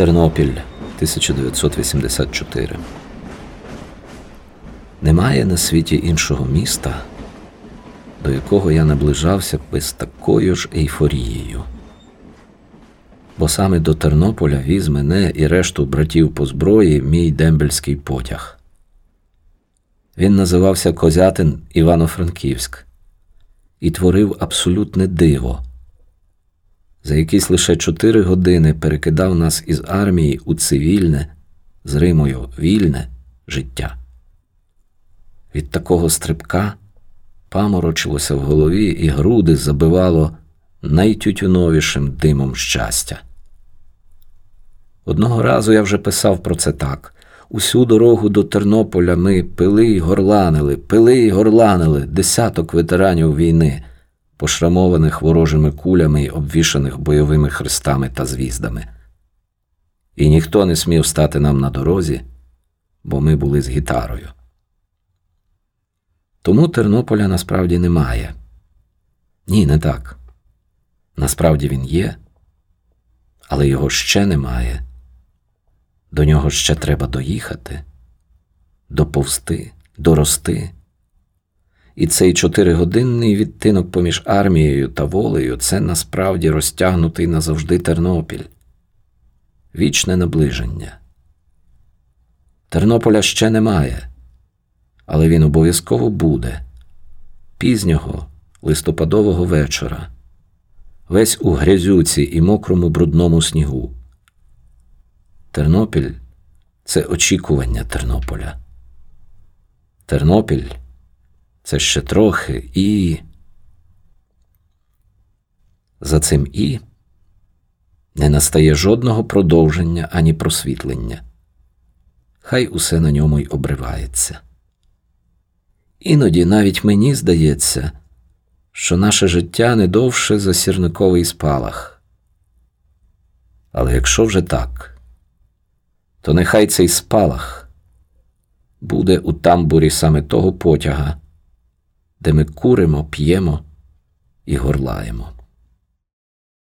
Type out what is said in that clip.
Тернопіль 1984. Немає на світі іншого міста, до якого я наближався б з такою ж ейфорією. Бо саме до Тернополя віз мене і решту братів по зброї мій дембельський потяг. Він називався Козятин Івано-Франківськ і творив абсолютне диво. За якісь лише чотири години перекидав нас із армії у цивільне, з Римою вільне життя. Від такого стрибка паморочилося в голові і груди забивало найтютюновішим димом щастя. Одного разу я вже писав про це так. Усю дорогу до Тернополя ми пили й горланили, пили й горланили десяток ветеранів війни, пошрамованих ворожими кулями й обвішаних бойовими хрестами та звіздами. І ніхто не смів стати нам на дорозі, бо ми були з гітарою. Тому Тернополя насправді немає. Ні, не так. Насправді він є, але його ще немає. До нього ще треба доїхати, доповзти, дорости. І цей чотиригодинний відтинок поміж армією та волею це насправді розтягнутий назавжди Тернопіль, вічне наближення. Тернополя ще немає, але він обов'язково буде пізнього листопадового вечора, весь у грязюці і мокрому брудному снігу. Тернопіль це очікування Тернополя. Тернопіль це ще трохи і. За цим і не настає жодного продовження ані просвітлення. Хай усе на ньому й обривається. Іноді навіть мені здається, що наше життя не довше за сірниковий спалах. Але якщо вже так, то нехай цей спалах буде у тамбурі саме того потяга, де ми куримо, п'ємо і горлаємо.